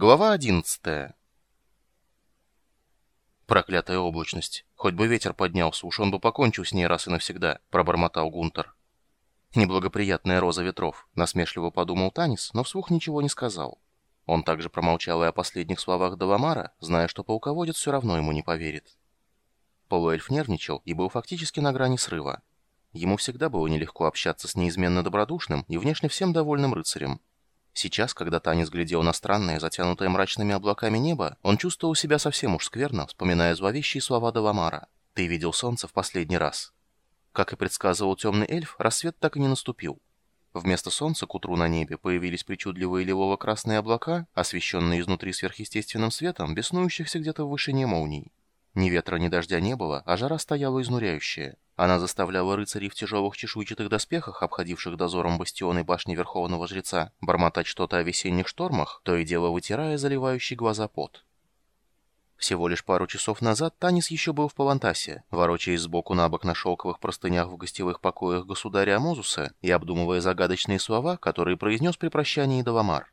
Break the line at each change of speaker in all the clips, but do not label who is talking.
Глава 11 «Проклятая облачность! Хоть бы ветер поднялся, уж он бы покончил с ней раз и навсегда», — пробормотал Гунтер. «Неблагоприятная роза ветров», — насмешливо подумал Танис, но вслух ничего не сказал. Он также промолчал и о последних словах Даламара, зная, что полководец все равно ему не поверит. Полуэльф нервничал и был фактически на грани срыва. Ему всегда было нелегко общаться с неизменно добродушным и внешне всем довольным рыцарем. Сейчас, когда Танис глядел на странное, затянутое мрачными облаками небо, он чувствовал себя совсем уж скверно, вспоминая зловещие слова Даламара. «Ты видел солнце в последний раз». Как и предсказывал темный эльф, рассвет так и не наступил. Вместо солнца к утру на небе появились причудливые лилово-красные облака, освещенные изнутри сверхъестественным светом, беснующихся где-то в вышине молний. Ни ветра, ни дождя не было, а жара стояла изнуряющая. Она заставляла рыцарей в тяжелых чешуйчатых доспехах, обходивших дозором бастионы башни Верховного Жреца, бормотать что-то о весенних штормах, то и дело вытирая заливающий глаза пот. Всего лишь пару часов назад Танис еще был в Палантасе, ворочаясь сбоку на бок на шелковых простынях в гостевых покоях государя Амозуса и обдумывая загадочные слова, которые произнес при прощании Даламар.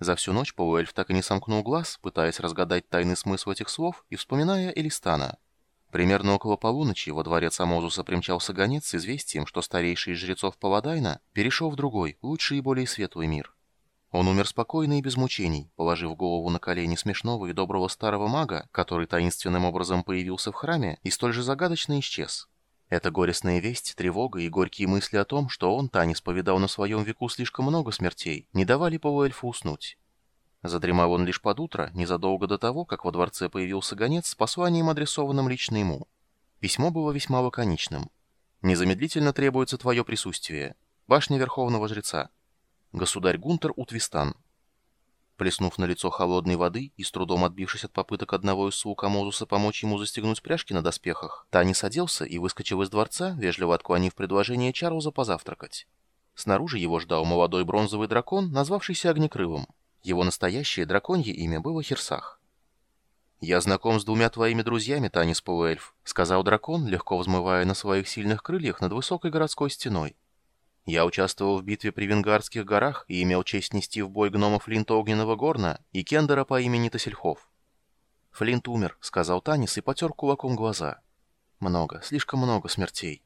За всю ночь полуэльф так и не сомкнул глаз, пытаясь разгадать тайный смысл этих слов и вспоминая Элистана. Примерно около полуночи во дворец Амозуса примчался гонец с известием, что старейший из жрецов Паладайна перешел в другой, лучший и более светлый мир. Он умер спокойно и без мучений, положив голову на колени смешного и доброго старого мага, который таинственным образом появился в храме и столь же загадочно исчез. Эта горестная весть, тревога и горькие мысли о том, что он, Танис, повидал на своем веку слишком много смертей, не давали полуэльфу уснуть. Задремал он лишь под утро, незадолго до того, как во дворце появился гонец с посланием, адресованным лично ему. Письмо было весьма лаконичным. «Незамедлительно требуется твое присутствие. Башня Верховного Жреца. Государь Гунтер Утвистан». Плеснув на лицо холодной воды и с трудом отбившись от попыток одного из слуг Амозуса помочь ему застегнуть пряжки на доспехах, Тани садился и выскочил из дворца, вежливо отклонив предложение Чарльза позавтракать. Снаружи его ждал молодой бронзовый дракон, назвавшийся Огнекрылом. Его настоящее драконье имя было Херсах. «Я знаком с двумя твоими друзьями, Танис Полуэльф», — сказал дракон, легко взмывая на своих сильных крыльях над высокой городской стеной. Я участвовал в битве при Венгарских горах и имел честь нести в бой гнома Флинта Огненного Горна и кендера по имени Тасельхов. «Флинт умер», — сказал Танис и потер кулаком глаза. «Много, слишком много смертей».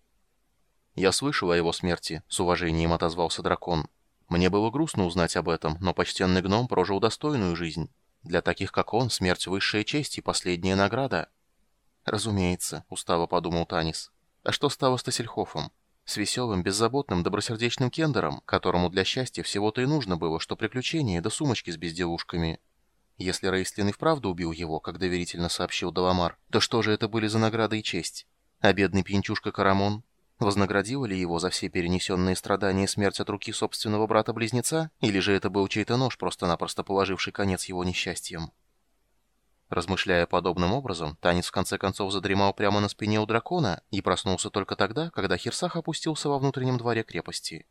«Я слышал о его смерти», — с уважением отозвался дракон. «Мне было грустно узнать об этом, но почтенный гном прожил достойную жизнь. Для таких, как он, смерть — высшая честь и последняя награда». «Разумеется», — устало подумал Танис. «А что стало с Тассельхофом?» С веселым, беззаботным, добросердечным кендером, которому для счастья всего-то и нужно было, что приключения да сумочки с безделушками. Если Рейстлин и вправду убил его, как доверительно сообщил Даламар, то что же это были за награда и честь? А бедный пьянчушка Карамон? Вознаградила ли его за все перенесенные страдания смерть от руки собственного брата-близнеца, или же это был чей-то нож, просто-напросто положивший конец его несчастьям? Размышляя подобным образом, Танец в конце концов задремал прямо на спине у дракона и проснулся только тогда, когда Херсах опустился во внутреннем дворе крепости.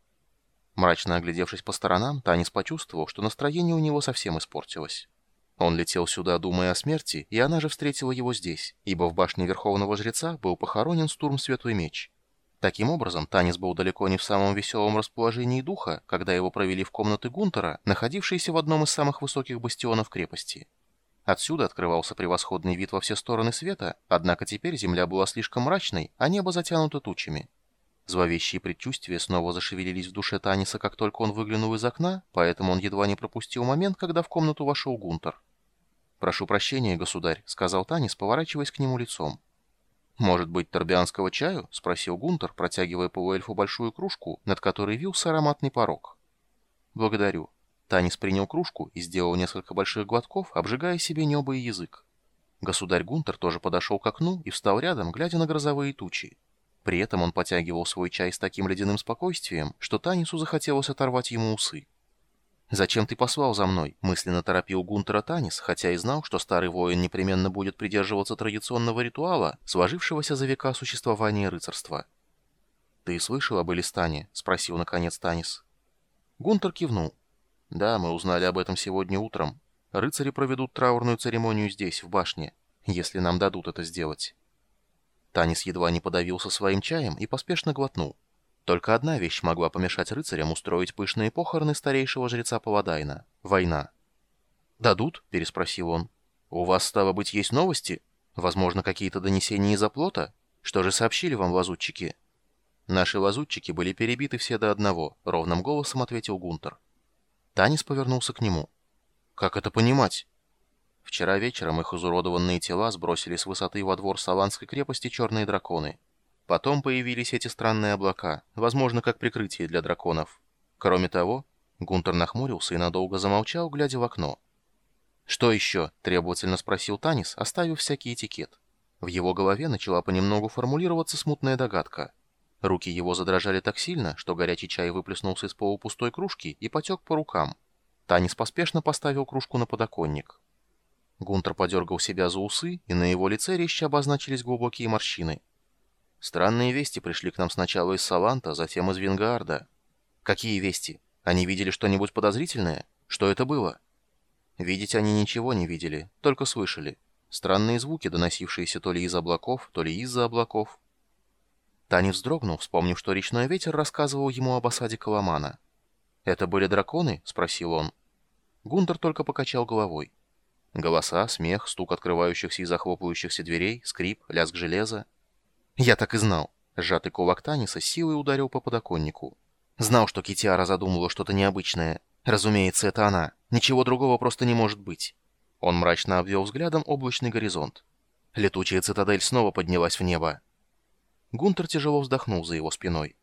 Мрачно оглядевшись по сторонам, Танец почувствовал, что настроение у него совсем испортилось. Он летел сюда, думая о смерти, и она же встретила его здесь, ибо в башне Верховного Жреца был похоронен Стурм Светлый Меч. Таким образом, Танис был далеко не в самом веселом расположении духа, когда его провели в комнаты Гунтера, находившиеся в одном из самых высоких бастионов крепости. Отсюда открывался превосходный вид во все стороны света, однако теперь земля была слишком мрачной, а небо затянуто тучами. Зловещие предчувствия снова зашевелились в душе Таниса, как только он выглянул из окна, поэтому он едва не пропустил момент, когда в комнату вошел Гунтер. «Прошу прощения, государь», — сказал Танис, поворачиваясь к нему лицом. «Может быть, торбианского чаю?» — спросил Гунтер, протягивая полуэльфу большую кружку, над которой вился ароматный порог. «Благодарю. Танис принял кружку и сделал несколько больших глотков, обжигая себе небо и язык. Государь Гунтер тоже подошел к окну и встал рядом, глядя на грозовые тучи. При этом он потягивал свой чай с таким ледяным спокойствием, что Танису захотелось оторвать ему усы. «Зачем ты послал за мной?» — мысленно торопил Гунтера Танис, хотя и знал, что старый воин непременно будет придерживаться традиционного ритуала, сложившегося за века существования рыцарства. «Ты слышал об Элистане?» — спросил наконец Танис. Гунтер кивнул. «Да, мы узнали об этом сегодня утром. Рыцари проведут траурную церемонию здесь, в башне, если нам дадут это сделать». Танис едва не подавился своим чаем и поспешно глотнул. Только одна вещь могла помешать рыцарям устроить пышные похороны старейшего жреца Паладайна — война. «Дадут?» — переспросил он. «У вас, стало быть, есть новости? Возможно, какие-то донесения из оплота? Что же сообщили вам лазутчики?» «Наши лазутчики были перебиты все до одного», — ровным голосом ответил Гунтер. Танис повернулся к нему. «Как это понимать?» Вчера вечером их изуродованные тела сбросили с высоты во двор Саланской крепости черные драконы. Потом появились эти странные облака, возможно, как прикрытие для драконов. Кроме того, Гунтер нахмурился и надолго замолчал, глядя в окно. «Что еще?» — требовательно спросил Танис, оставив всякий этикет. В его голове начала понемногу формулироваться смутная догадка. Руки его задрожали так сильно, что горячий чай выплеснулся из полупустой кружки и потек по рукам. Танис поспешно поставил кружку на подоконник. Гунтер подергал себя за усы, и на его лице резче обозначились глубокие морщины. Странные вести пришли к нам сначала из Саланта, затем из Вингаарда. Какие вести? Они видели что-нибудь подозрительное? Что это было? Видеть они ничего не видели, только слышали. Странные звуки, доносившиеся то ли из облаков, то ли из-за облаков. Тани вздрогнул, вспомнив, что речной ветер рассказывал ему об осаде Коломана. «Это были драконы?» — спросил он. Гунтер только покачал головой. Голоса, смех, стук открывающихся и захлопывающихся дверей, скрип, лязг железа. «Я так и знал!» Сжатый кулак Таниса силой ударил по подоконнику. «Знал, что Китиара задумала что-то необычное. Разумеется, это она. Ничего другого просто не может быть». Он мрачно обвел взглядом облачный горизонт. Летучая цитадель снова поднялась в небо. Гунтер тяжело вздохнул за его спиной.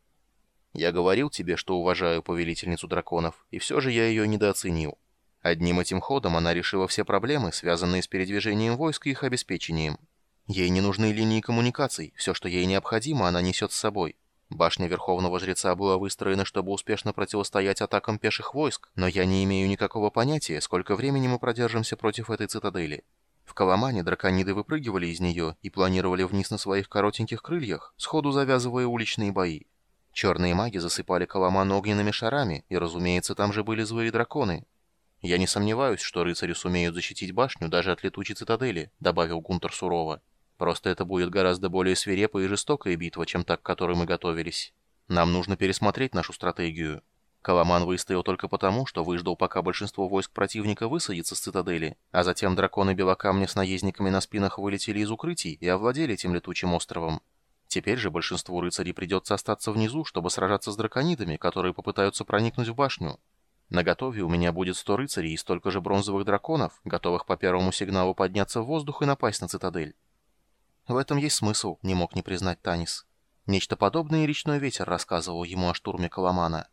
«Я говорил тебе, что уважаю повелительницу драконов, и все же я ее недооценил. Одним этим ходом она решила все проблемы, связанные с передвижением войск и их обеспечением. Ей не нужны линии коммуникаций, все, что ей необходимо, она несет с собой. Башня Верховного Жреца была выстроена, чтобы успешно противостоять атакам пеших войск, но я не имею никакого понятия, сколько времени мы продержимся против этой цитадели. В Каламане дракониды выпрыгивали из нее и планировали вниз на своих коротеньких крыльях, сходу завязывая уличные бои. Черные маги засыпали Каламан огненными шарами, и, разумеется, там же были злые драконы, «Я не сомневаюсь, что рыцари сумеют защитить башню даже от летучей цитадели», — добавил Гунтер сурово. «Просто это будет гораздо более свирепая и жестокая битва, чем та, к которой мы готовились. Нам нужно пересмотреть нашу стратегию. Каламан выстоял только потому, что выждал, пока большинство войск противника высадится с цитадели, а затем драконы Белокамня с наездниками на спинах вылетели из укрытий и овладели этим летучим островом. Теперь же большинству рыцарей придется остаться внизу, чтобы сражаться с драконидами, которые попытаются проникнуть в башню. На готове у меня будет сто рыцарей и столько же бронзовых драконов, готовых по первому сигналу подняться в воздух и напасть на цитадель. В этом есть смысл, не мог не признать Танис. Нечто подобное и речной ветер рассказывал ему о штурме Каламана.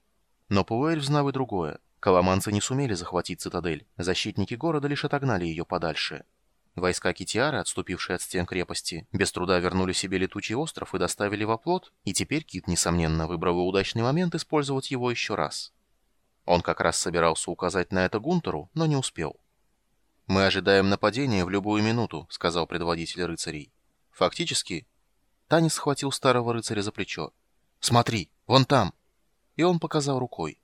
Но Пуэль знал и другое. Каламанцы не сумели захватить цитадель, защитники города лишь отогнали ее подальше. Войска Китиары, отступившие от стен крепости, без труда вернули себе летучий остров и доставили в оплот, и теперь Кит, несомненно, выбрал удачный момент использовать его еще раз. Он как раз собирался указать на это Гунтеру, но не успел. «Мы ожидаем нападения в любую минуту», — сказал предводитель рыцарей. «Фактически...» Танис схватил старого рыцаря за плечо. «Смотри, вон там!» И он показал рукой.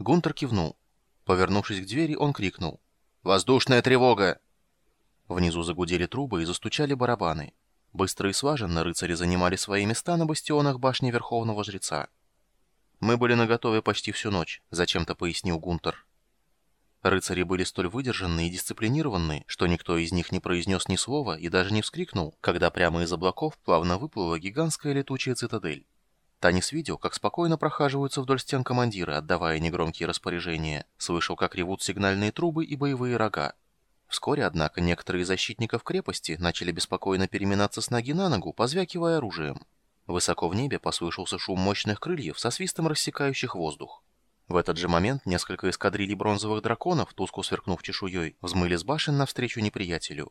Гунтер кивнул. Повернувшись к двери, он крикнул. «Воздушная тревога!» Внизу загудели трубы и застучали барабаны. Быстро и слаженно рыцари занимали свои места на бастионах башни Верховного Жреца. «Мы были наготове почти всю ночь», — зачем-то пояснил Гунтер. Рыцари были столь выдержанные и дисциплинированные, что никто из них не произнес ни слова и даже не вскрикнул, когда прямо из облаков плавно выплыла гигантская летучая цитадель. Танис видел, как спокойно прохаживаются вдоль стен командиры, отдавая негромкие распоряжения, слышал, как ревут сигнальные трубы и боевые рога. Вскоре, однако, некоторые защитников крепости начали беспокойно переминаться с ноги на ногу, позвякивая оружием. Высоко в небе послышался шум мощных крыльев со свистом рассекающих воздух. В этот же момент несколько эскадрилей бронзовых драконов, тускло сверкнув чешуей, взмыли с башен навстречу неприятелю.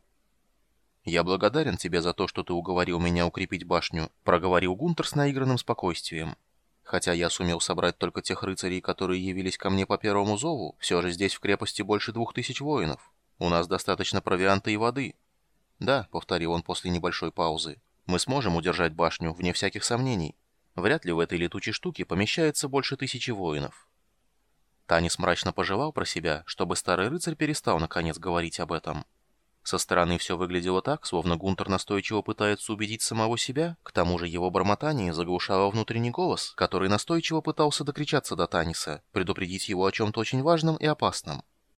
«Я благодарен тебе за то, что ты уговорил меня укрепить башню», — проговорил Гунтер с наигранным спокойствием. «Хотя я сумел собрать только тех рыцарей, которые явились ко мне по первому зову, все же здесь в крепости больше двух тысяч воинов. У нас достаточно провианта и воды». «Да», — повторил он после небольшой паузы, мы сможем удержать башню, вне всяких сомнений. Вряд ли в этой летучей штуке помещается больше тысячи воинов. Танис мрачно пожелал про себя, чтобы старый рыцарь перестал наконец говорить об этом. Со стороны все выглядело так, словно Гунтер настойчиво пытается убедить самого себя, к тому же его бормотание заглушало внутренний голос, который настойчиво пытался докричаться до Таниса, предупредить его о чем-то очень важном и опасном.